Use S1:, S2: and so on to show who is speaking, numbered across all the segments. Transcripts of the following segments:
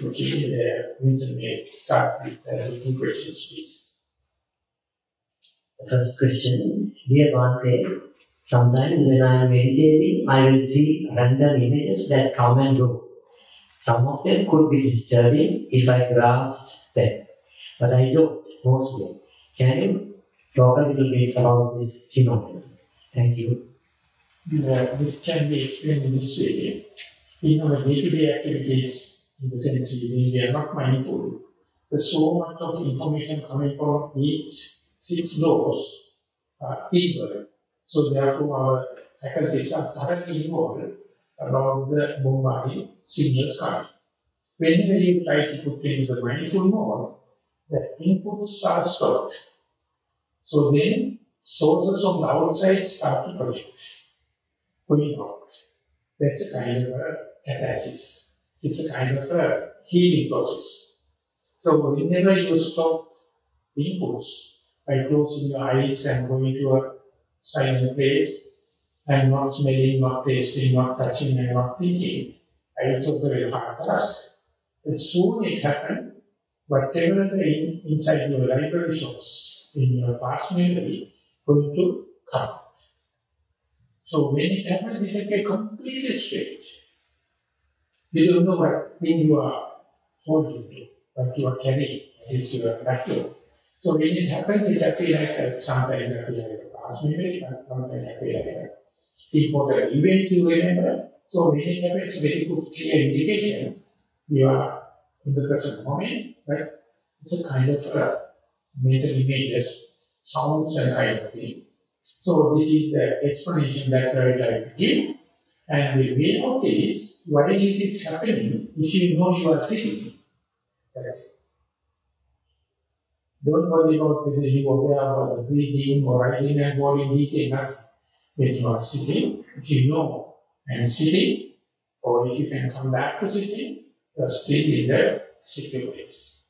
S1: Okay, the Vincent may start with the please.
S2: The first question, dear Bhante, sometimes when I am meditating, I will see random images that come and go. Some of them could be disturbing if I grasp them, but I don't mostly. Can you talk a little bit about this phenomenon? Thank you.
S1: Uh, this can be explained in this way. In our day-to-day -day activities, in the sense we are not mindful, there's so much of information coming from each six doors are evil. So therefore our faculties are thoroughly involved about the bombarding signals coming. Whenever you try to put into the mindful mode, the inputs are stopped. So then sources of the outside start to project going out. That's a kind of a catharsis. It's a kind of a healing process. So whenever you stop inputs by closing your eyes and going to a silent place and not smelling, not tasting, not touching and not thinking, it's a very hard task. But soon it happens, whatever the in, inside your library shows, in your past memory, going to come. So when it happens, it can completely straight. You don't know what thing you are holding to, what you are carrying, is your vacuum. So when it happens, it appears like sometimes it appears like a past memory, but sometimes it appears like important events you remember. So when it happens, very good clear indication you are in the present moment, right? It's a kind of a mental images, sounds and kind of thing. So this is the explanation that I give. And the way out is, whatever is happening, if you know you are sitting, that's. Don't worry about whether you are aware the breathing or rising and falling detail, nothing. When you are sitting, if you know and sitting, or if you can come back to sitting, you are still in the secure place.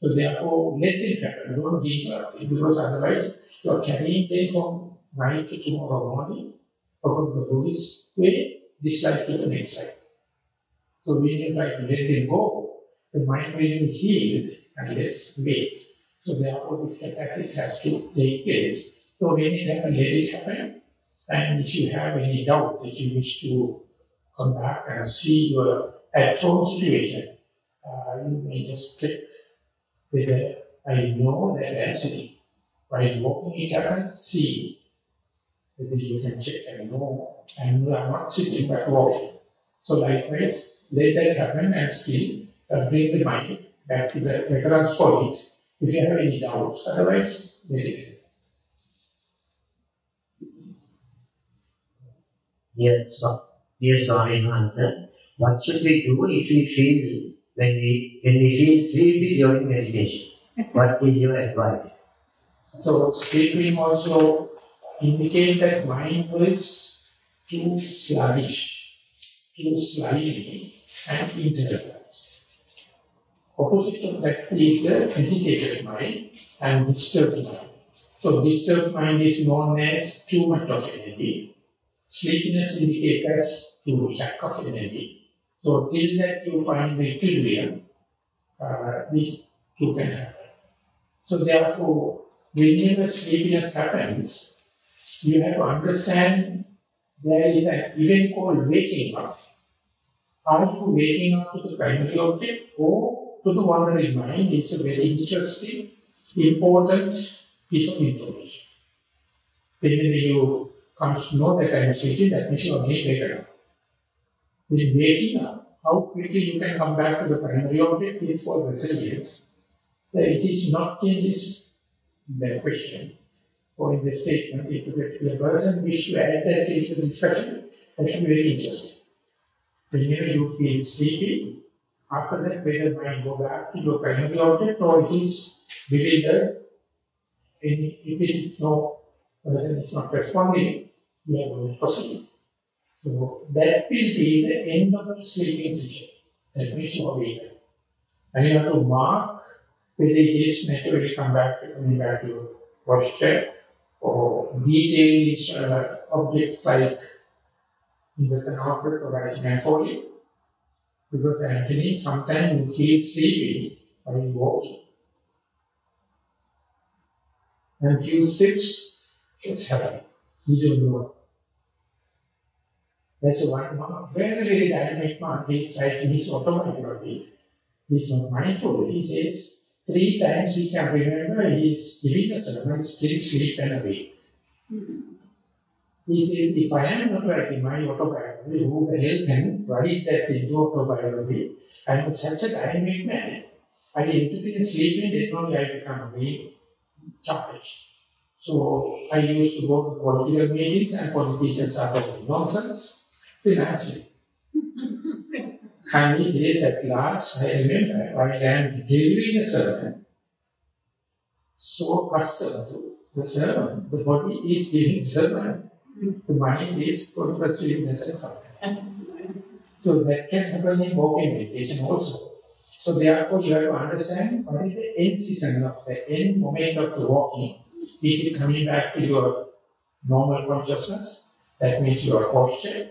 S1: So therefore, let it happen. Don't be interrupted, because otherwise you are carrying them from night to tomorrow morning, to the Buddhist way, this life to the next life. So we to let them go, the mind will be healed and less weight. So therefore this catharsis has to take place. So when it happens, let it happen. And if you have any doubt, if you wish to come back and see your at home situation, uh, you may just click whether I know that I am sitting. While walking it happens, see Maybe you can check and know, and you are not sitting but walking. So likewise, let that happen and still uh, bring the mind back to the reference point if you have any doubts. Otherwise, let it
S2: Yes, dear Swami answer. What should we do if we feel when we when we feel sleepy during meditation? What is your advice?
S1: So sleeping also indicate that mind was too sluggish, too sluggish and interrupts. Opposite of that is the agitated mind and disturbed mind. So disturbed mind is known as too much of energy. Sleepiness indicates too lack of energy. So till that you find the equilibrium, uh, these two can happen. So therefore, whenever sleepiness happens, you have to understand there is an event called waking up. Are you waking up to the primary object or to the wandering mind? It's a very interesting, important piece of information. When you come to know that I am sleeping, that means you are waking up. When waking up, how quickly you can come back to the primary object is for resilience. It is not in this the question or in the statement if the person wish to add that into the discussion, that should be very interesting. Whenever you feel sleepy, after that whether mind go back to your primary object or it is within the, if it is no, whether uh, it's not responding, you are going to proceed. So that will be the end of the sleeping session. That means are awake. And you have to mark whether it is naturally come back, coming back to your posture or detailed uh, objects like in the canopy or as manifolding, Because actually sometimes you feel sleepy while walking. And few steps, it's happening. You don't know. That's one, one very, very dynamic man. He's like he's automatically. He's not mindful. He says three times he can remember he's giving a sermon, still sleep and awake. Mm -hmm. He says, if I am not writing my autobiography, who the hell can write that into autobiography? I am such a dynamic man. I entertain sleeping, then only I become very charged. So I used to go to political meetings and politicians are talking nonsense financially. and he says at last, I remember, while I am delivering a sermon, so accustomed the sermon, the body is giving sermon, the mind is to pursue the sermon. So that can happen in walking meditation also. So therefore you have to understand what is the end season of the end moment of the walking. Is it coming back to your normal consciousness? That means your posture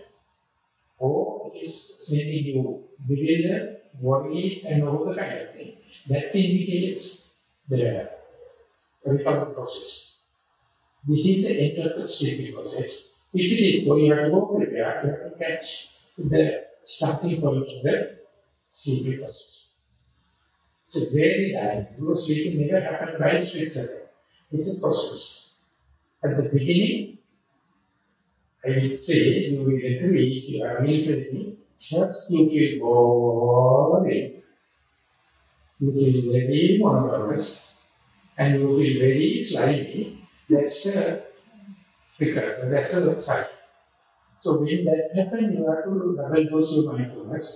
S1: or is sending you bewildered, worried, and all the kind of thing. That indicates the recovery process. This is the end of the sleeping process. If it is so, you have to go prepare, you have to catch the starting point of the sleeping process. It's a very dynamic. Your sleeping never happens by second. It's a process. At the beginning, I say you will agree if you are military, first you feel boring, you feel very monotonous, and you feel very slimy. That's a because that's a sign. So when that happens, you have to double dose your mindfulness.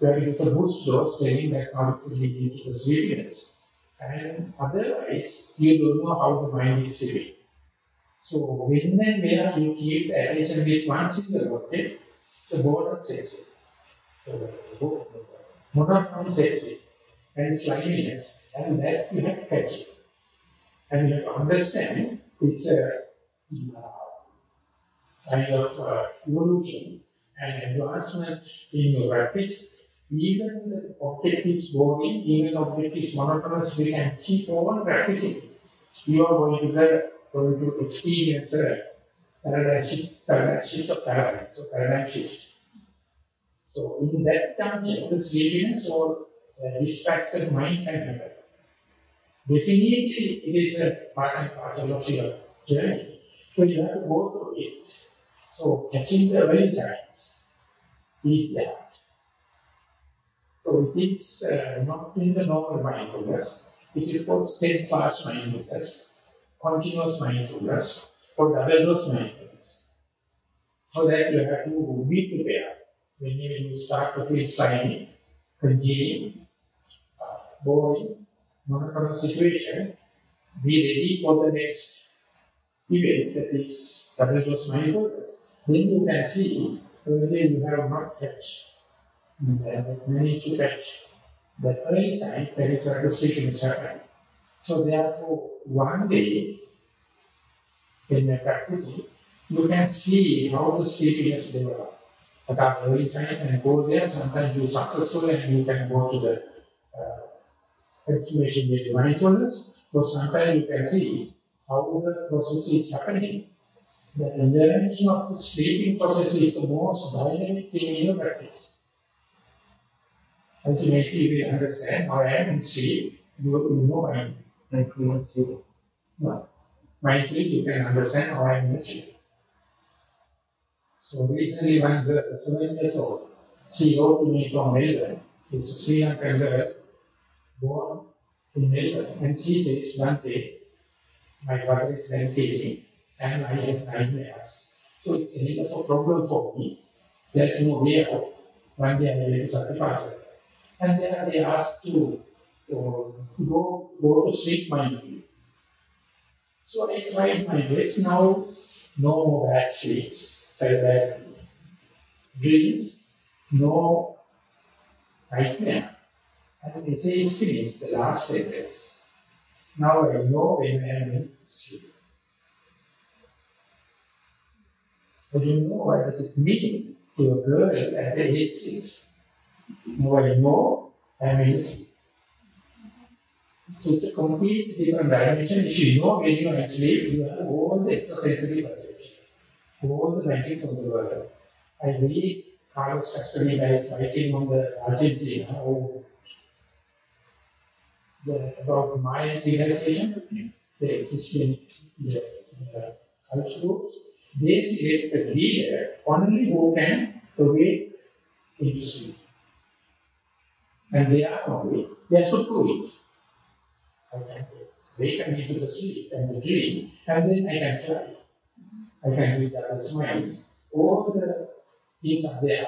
S1: You have to boost dose, telling that not to lead into the sleepiness. And otherwise, you don't know how the mind is feeling. So when and where you keep the attention with one single object, the boredom sets it. Monotony sets it. And sliminess, and that you have to catch it. And you have to understand it's a uh, kind of uh, evolution and advancement in practice. Even the object is boring, even object is monotonous, we can keep on practicing. You are going to the going to experience a paradigm shift of paradigm, so paradigm shift. So in that junction, the sleepiness or uh, distracted mind can happen. Definitely, it is a part and parcel of your journey, but you have to go through it. So catching the early signs is that. So it is uh, not in the normal mindfulness, it is called steadfast mindfulness continuous mindfulness or double mindfulness. So that you have to be prepared when you start to feel slimy, congealing, uh, boring, monotonous situation, be ready for the next event that is double mindfulness. Then you can see whether you have not catch, you have managed to catch the early sign that is at the sleeping happening. So therefore, one day, when you're you can see how the sleepiness develops. But after early signs and go there, sometimes you're successful and you can go to the uh, explanation with mindfulness. So sometimes you can see how the process is happening. The learning of the sleeping process is the most dynamic thing in your practice. Ultimately, will understand how I am in sleep. You, you know I am mindfulness sleep. No. Mindfully, you can understand how I in sleep. So recently, one girl, seven years old, she wrote to me from Melbourne. She's a Sri Lankan girl, born in Melbourne. And she says, one day, my father is meditating and I have nightmares. So it's a little problem for me. There's no way out. One day I went to Sati Pasala. And then they asked to, to go, go to sleep mindfully. So I tried my best. Now, no bad sleeps, bad dreams, no nightmare. And say it's finished, the last sentence. Now I know when I am in sleep. But you know what does it mean to a girl at the age six? Now I know I am in sleep. It's a complete different dimension. If you know when you asleep, you have all the extrasensory perception, all the magics of the world. I read Carlos Castaneda is writing on the Argentina, how the, about Mayan civilization, the existing the, the culture groups, they select the leader only who can awake into. And they are only, they are it. I can awaken the sleep and the dream, and then I can fly. I can read others' minds. All the things are there.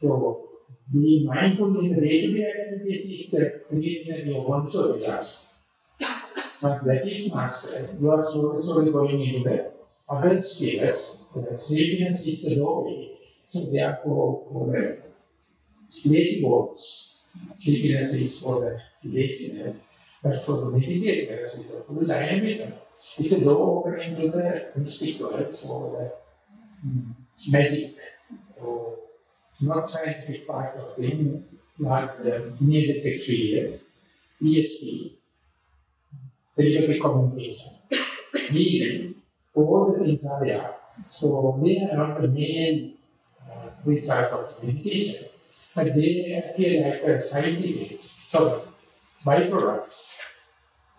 S1: So, being mindful in the day-to-day activities is the creation of one soul class. But that is master. You are slowly, slowly going into the other spheres. The sleepiness is the doorway. So therefore, for the lazy bones, sleepiness is for the laziness. But for the meditators, it's a full dynamism. It's a door opening to the mystic worlds or the magic. or not scientific part of things like the near-death experience, ESP, telepathic communication, healing, all the things are there. So they are not the main uh, result of meditation, but they appear like a side effects, so byproducts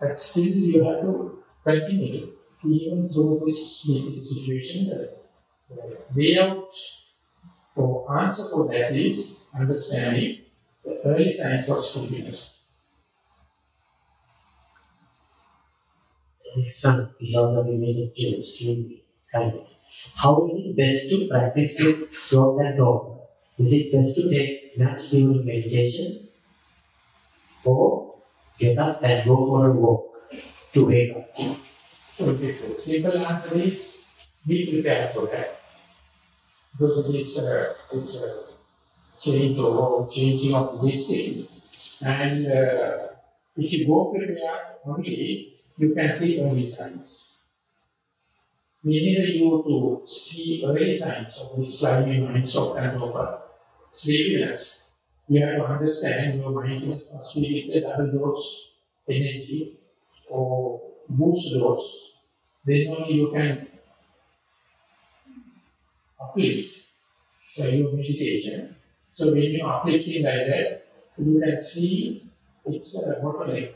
S1: but still you have to continue even though this situation, the, the way out or answer for that is understanding the early signs of sleepiness.
S2: Next one is also related to sleep How is it best to practice with slow and talk? Is it best to take naps during meditation or get up and go for a walk to wake up.
S1: Okay, simple answer is be prepared for that. Because it's a, it's a change or changing of this thing. And uh, if you go prepared only, you can see only signs. We need you to see early signs of this slimy mind, shock and over sleepiness you have to understand your mind be with double dose energy or boost dose. Then only you can uplift your meditation. So when you uplifting like that, you can see it's a bottleneck.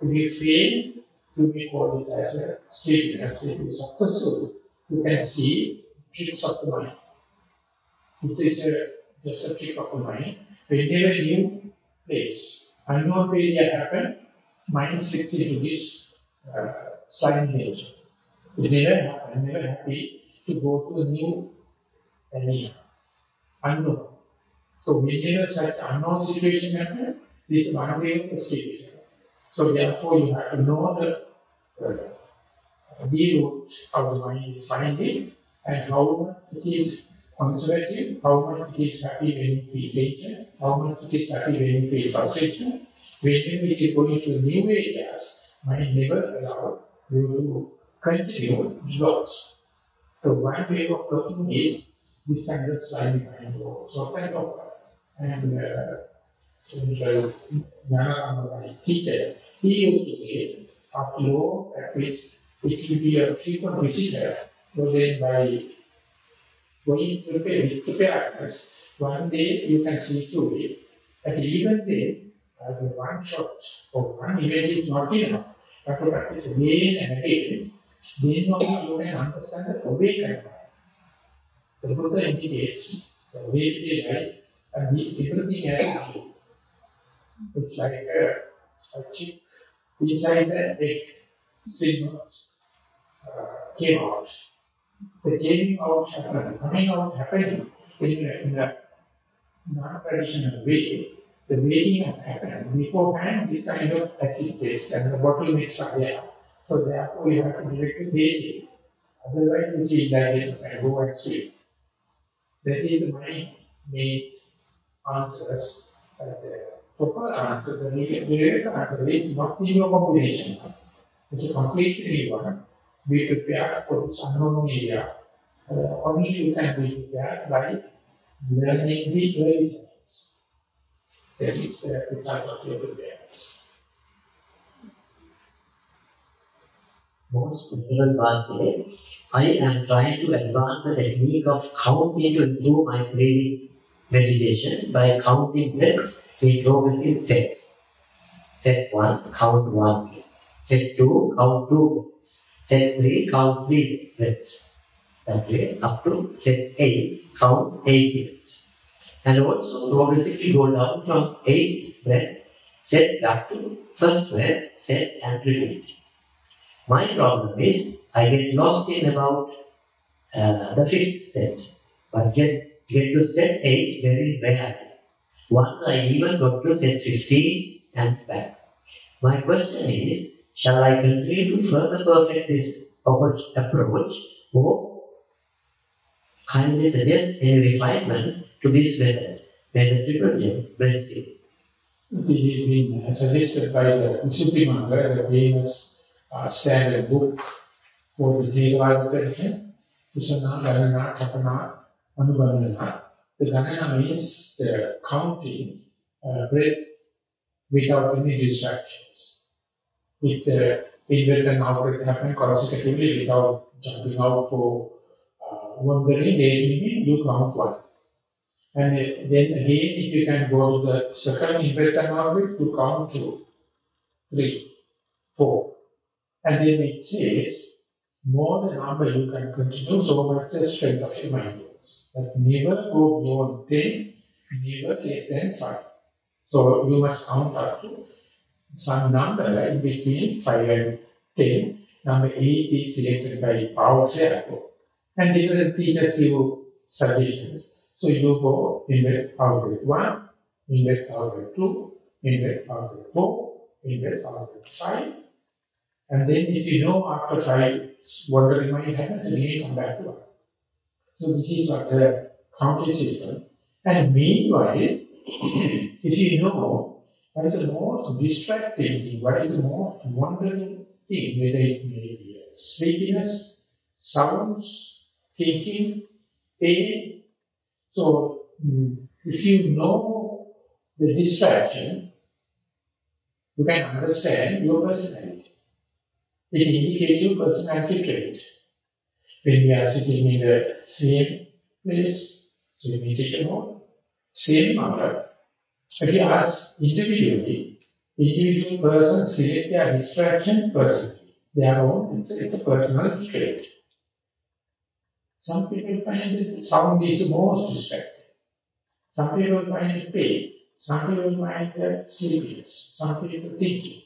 S1: If you fail, you may call it as a sleepiness. If you successful, you can see tricks of the mind. It is a, just a trick of the mind new place, unknown failure happen, mind slips into this uh, silent nature. It never happen, never happy to go to a new area, unknown. So whenever such unknown situation happen, this is one way of escapism. So therefore you have to know the uh, how the mind is finding and how it is conservative, how much it is happy when feel nature, how much it is happy when feel frustration. Whenever it is going to new areas, mind never allow you to continue loss. So one way of working is this kind of sliding mind or so kind of and uh, Jnana teacher, he used to say, after all practice, it will be a frequent visitor, so then by going prepare, with preparedness, one day you can see through it. But even then, as a one shot or one event is not enough. But to practice again and again, then only you can understand the awakening. The Buddha indicates the they life and the everything has It's like a, a chip inside the egg, still uh, came out the changing out happening, coming out happening in a, in a non-traditional way, the waking up happening. Beforehand, this kind of test and the bottlenecks are there. So therefore, you have to direct to basic. Otherwise, you see that and go and sleep. That is my main answers. Uh, the proper answer, the direct answer is not your combination. It's a completely one be prepared for unknown area. Uh, only you can be prepared by learning the signs. That is the result of your awareness.
S2: Most Honorable Bhante, I am trying to advance the technique of counting to improve my breathing meditation by counting breaths in progressive steps. Step 1, count 1. Step 2, count 2. Step 3, count 3 breaths. That way, up to step 8, count 8 breaths. And also progressively go down from 8 breath, set back to first breath, set and repeat. My problem is I get lost in about uh, the fifth set, but get, get to set 8 very rarely. Once I even got to set 15 and back. My question is, shall I continue to further perfect this approach or kindly suggest any refinement to this method? May the Triple bless you.
S1: This been suggested by the Visuddhimagga, the famous uh, standard book for the Theravada tradition, Phusana, Ganana, Thapana, Anubandhana. The Ganana means the counting uh, breath without any distractions. With the in-breath and out-breath happen consecutively without jumping out for uh, wandering, daydreaming, you count one. And then again, if you can go to the second in-breath and out-breath, you count two, three, four. And then it says, more the number you can continue, so much the strength of your mind goes. But never go beyond 10, never less than 5. So you must count up to some number in between 5 and 10. Number 8 is selected by Paul Serappo. And different teachers give suggestions. So you go in the algorithm 1, in the algorithm 2, in the algorithm 4, in the algorithm 5, and then if you know after five, wandering mind happens, again you come back to one. So this is what the counting system. And meanwhile, if you know what is the most distracting what is the most wandering thing, whether it may be sleepiness, sounds, thinking, pain. So mm, if you know the distraction, you can understand your personality. It indicates your personality trait. When we are sitting in the same place, same meditation same mother, if you ask individually, individual person select their distraction personally. Their own, it's it's a personal trait. Some people find that sound is the most distracting. Some people find it pain. Some people find that sleepiness. Some people thinking.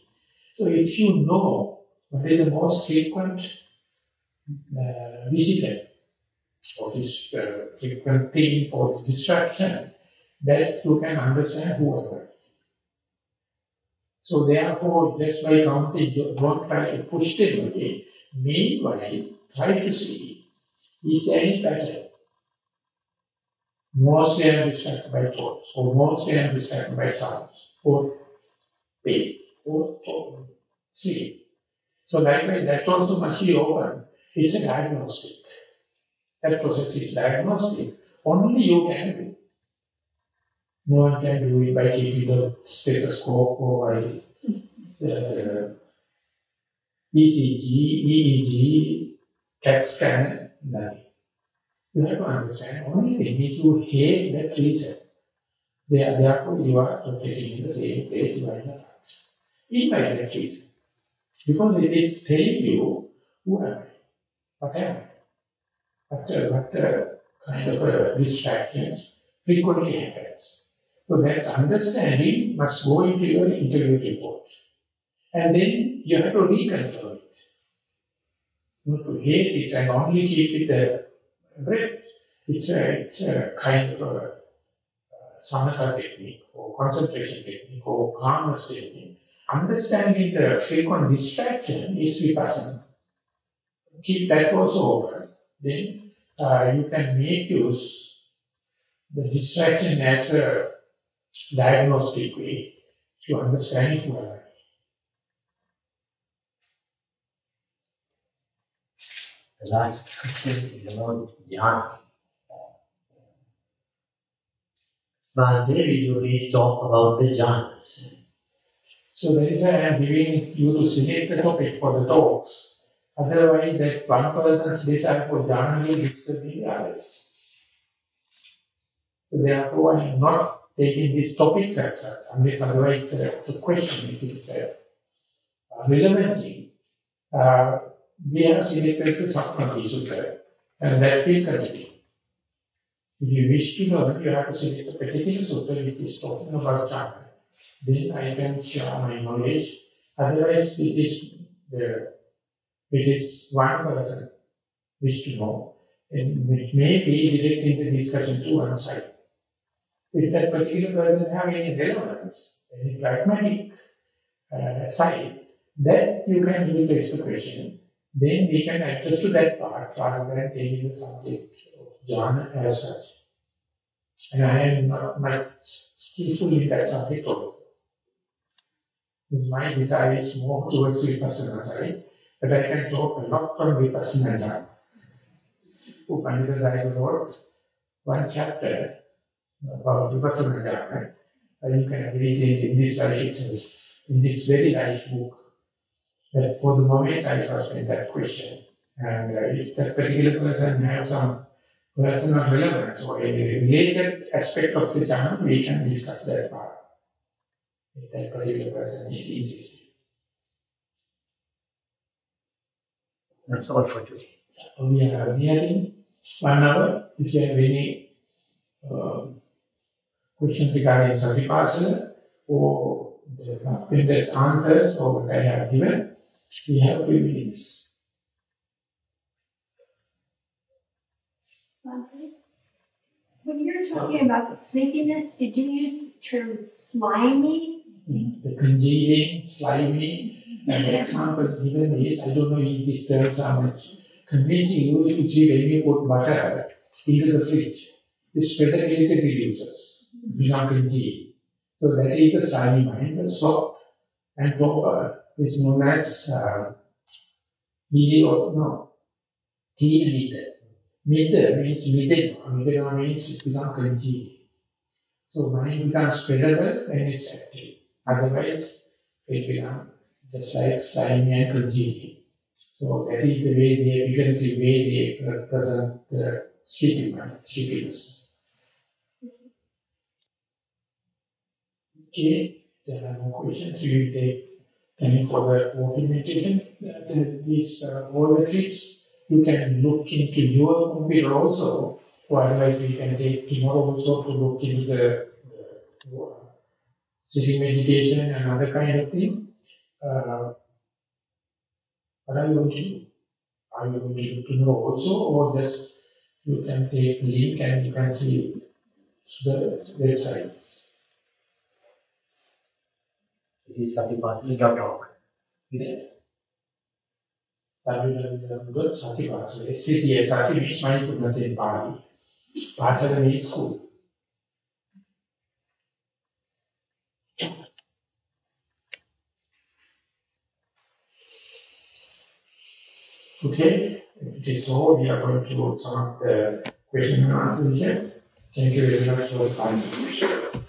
S1: So if you know what is the most frequent uh, visitor of this uh, frequent thing for distraction? That you can understand whoever. So therefore, just by counting, don't try to push them away. Meanwhile, try to see, is there any pattern? Mostly I am by thoughts, or mostly I distracted by sounds, or pain, or, or sleep. So likewise, that also must be open. It's a diagnostic. That process is diagnostic. Only you can do. No one can do it by keeping the stethoscope or by the ECG, EEG, CAT scan, nothing. You have to understand, only thing is you hate that reason. Therefore, you are rotating in the same place you are in the past. Invite that reason. Because it is telling you who am I, what am I, what, uh, what uh, kind of uh, distractions frequently happens. So that understanding must go into your interview report. And then you have to reconfirm it. Not to hate it and only keep it a breath. It's a, it's a kind of a uh, samatha technique or concentration technique or calmness technique understanding the frequent distraction is vipassana. Keep that also open. Then uh, you can make use the distraction as a diagnostic way to understand it well.
S2: The last question is about but there we always talk about the jhanas.
S1: So that is am giving you to select the topic for the talks. Otherwise, that one person's desire for jhana will disturb the others. So therefore, I am not taking these topics as unless otherwise uh, it's a question, it is. Uh, we have selected the Sakunagghi Sutta, and that will continue. If you wish to know, you have to select a particular sutta which is talking about jhana. Then I can share my knowledge. Otherwise, it is the it is one person wish to know, and it may be directing the discussion to one side. If that particular person have any relevance, any pragmatic uh, side, that you can replace the question. Then we can address to that part rather than taking the subject of jhana as such. And I am not much skillful in that subject also. My desire is more towards Vipassana side, but I can talk a lot from Vipassana jhana. U Pandita Sayadaw wrote one chapter Vipassana jhana, you can read it in this life itself, in this very life book. But for the moment, I suspend that question. And uh, if that particular person has some personal relevance or any related aspect of the jhana, we can discuss that part. If that particular person is insisting.
S2: That's all for today.
S1: We are nearing one hour. If you have any questions regarding Sati Pasala or the answers or what I have given, we have few minutes.
S3: When you're talking about the sneakiness, did you use the term slimy?
S1: The congealing, slimy, and the example given is, I don't know if these terms are much. Convincing you, usually when you put butter into the fridge, the spreadability reduces, do not. So that is the slimy mind, the soft and proper is known as uh, or no, tea and Mid means midden. Midden means it becomes congealed. So mind becomes spreadable when it's active. Otherwise, it becomes just like slimy and congealing. So that is the way they, because the way they represent the sleeping mind, sleepiness. Okay, there are no questions. Will take for the walking meditation. These uh, all the trips you can look into your computer also, or otherwise we can take tomorrow also to look into the, the uh, sitting meditation and other kind of thing. Uh, what are you going to do? Are you going to tomorrow also, or just you can take the link and you can see the websites?
S2: This is satipatini.org.
S1: Is it? www.satipasa. S-A-T-S, Sati means mindfulness in Pali. Pasana means school. Okay, it is so. We are going to some of the question and answers here. Thank you very much for the time.